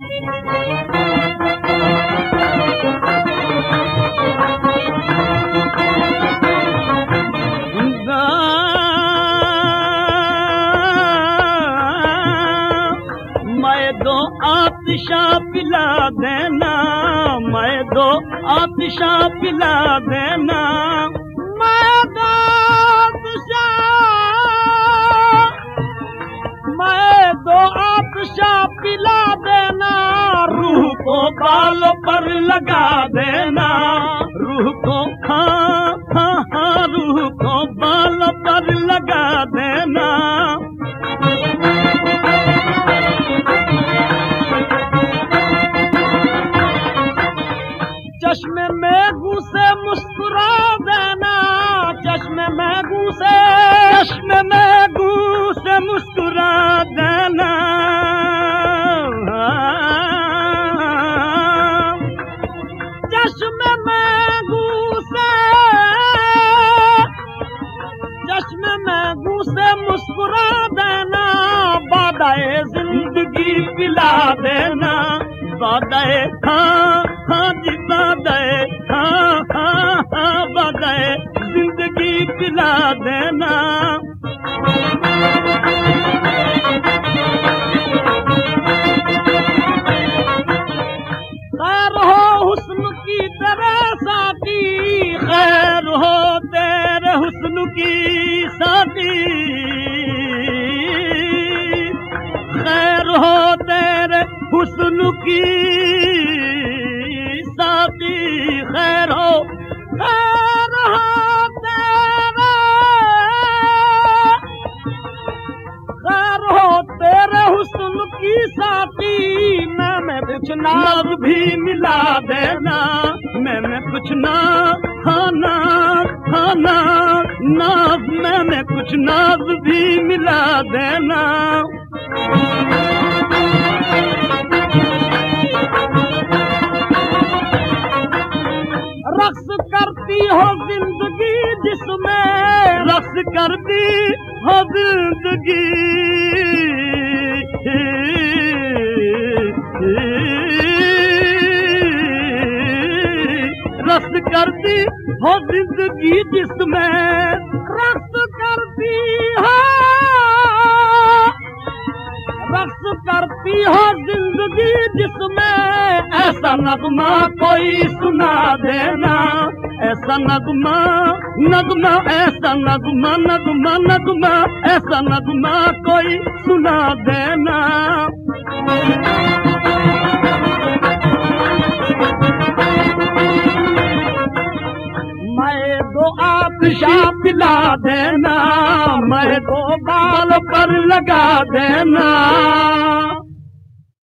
मैं दो आतिशा पिला देना। मैं दो आतिशा पिला देना। मैं बाल पर लगा देना। रूह को खा हाँ हाँ रूह को बाल पर लगा देना। चश्मे में घुसे मुस्कुरा देना। चश्मे में घुसे चश्मे जिंदगी पिला हाँ बादाए जिंदगी पिला हुस्न की तरह साथी खैर हो तेरे हुस्न की साथी हुस्न की साथी खैर हो। तेरे। हुस्न की साथी। कुछ नाज भी मिला देना। मैं मैं कुछ ना खाना खाना नाज मैं मैं कुछ नाज भी मिला देना। करती हो ज़िंदगी जिसमें रस करती हो ज़िंदगी। रस करती हो ज़िंदगी जिसमें रस करती हो। रक्स करती हो ज़िंदगी जिसमें ऐसा नगमा कोई सुना देना। ऐसा नगमा नगमा ऐसा नगमा नगमा नगमा ऐसा नगमा कोई सुना देना। आतिशा पिला देना मैं दो बाल पर लगा देना